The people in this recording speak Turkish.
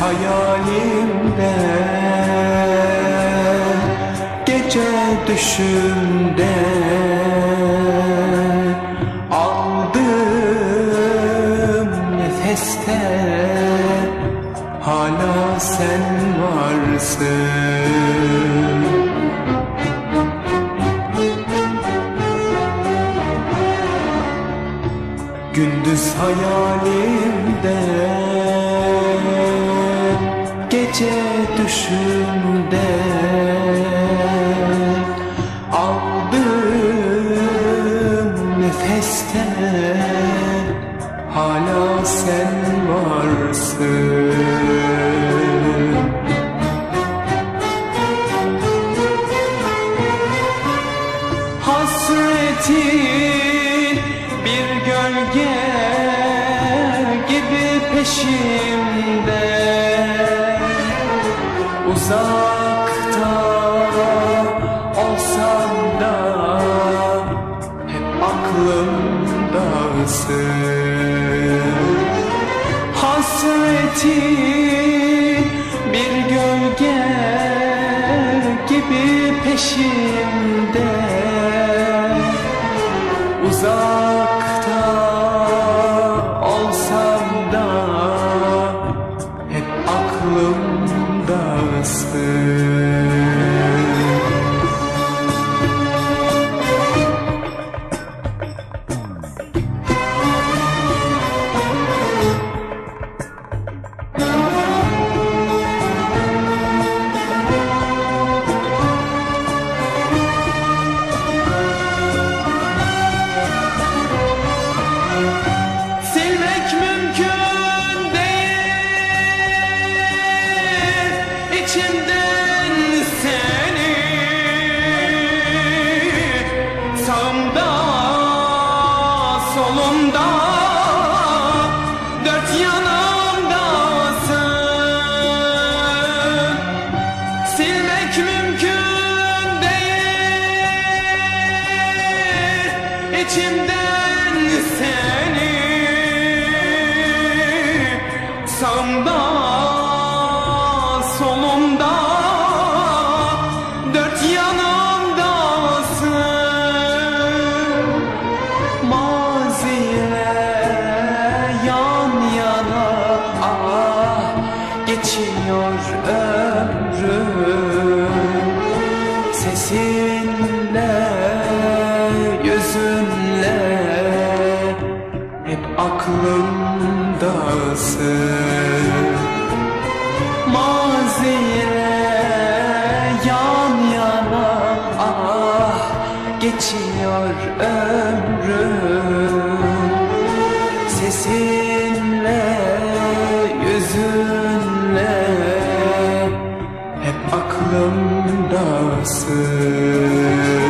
hayalimde Gece düşümde Aldığım nefeste Hala sen varsın Gece düşümde Aldığım nefeste Hala sen varsın. Hasretin bir gölge gibi peşimde Uzakta olsam da hep aklımdasın Hasretin bir gölge gibi peşimde solumda dört yanımdasın Silmek mümkün değil içimden seni. Sağımda geçiyor ömrüm. Sesinle yüzünle hep aklımdasın nascer.